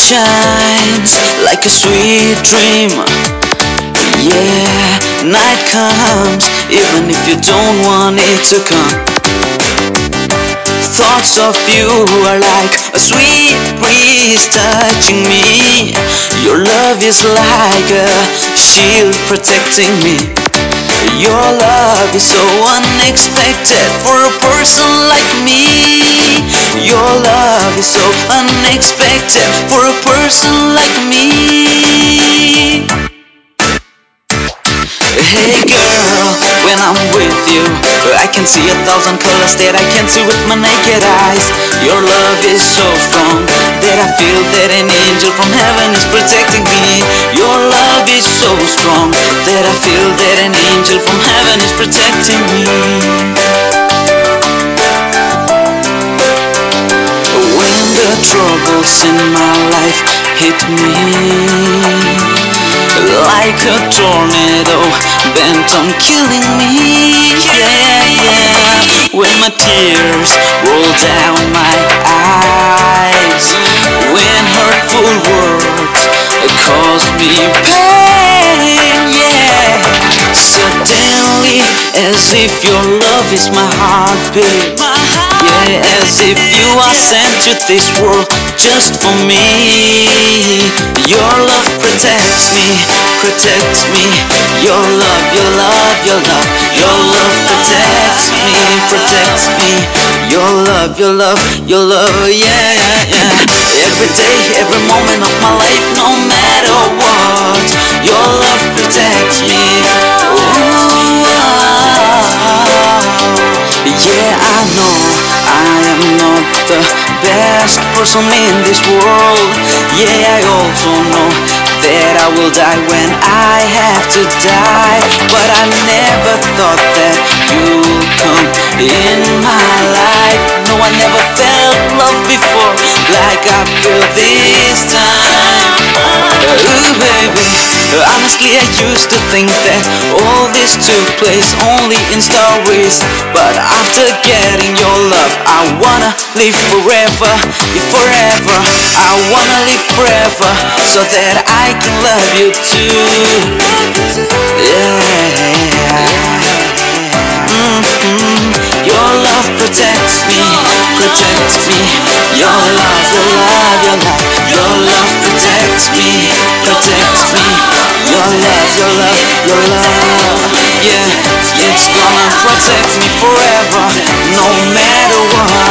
shines like a sweet dream. Yeah, night comes even if you don't want it to come. Thoughts of you are like a sweet breeze touching me. Your love is like a shield protecting me. Your love is so unexpected for a person like me. Your love is so unexpected for a person like me. Hey girl, when I'm with you, I can see a thousand colors that I can't see with my naked eyes. Your love is so strong that I feel that an angel from heaven is protecting me. Your love is so strong that I feel that an angel from heaven is protecting me. Troubles in my life hit me like a tornado bent on killing me. Yeah, yeah. When my tears roll down my eyes, when hurtful words cause me pain. As if your love is my heartbeat. Yeah, as if you are sent to this world just for me. Your love protects me, protects me. Your love, your love, your love, your love protects me, protects me. Your love, your love, your love, yeah, yeah, yeah. Every day, every moment of my life, no matter what, your best person in this world. Yeah, I also know that I will die when I have to die. But I never thought that you'd come in my life. No, I never felt love before like I feel this time. Baby. Honestly, I used to think that all this took place only in stories. But after getting your love, I wanna live forever, yeah, forever. I wanna live forever so that I can love you too. Yeah. Mm-hmm. Your love protects me, protects me. Your love, your love, your love protect me forever, no matter what.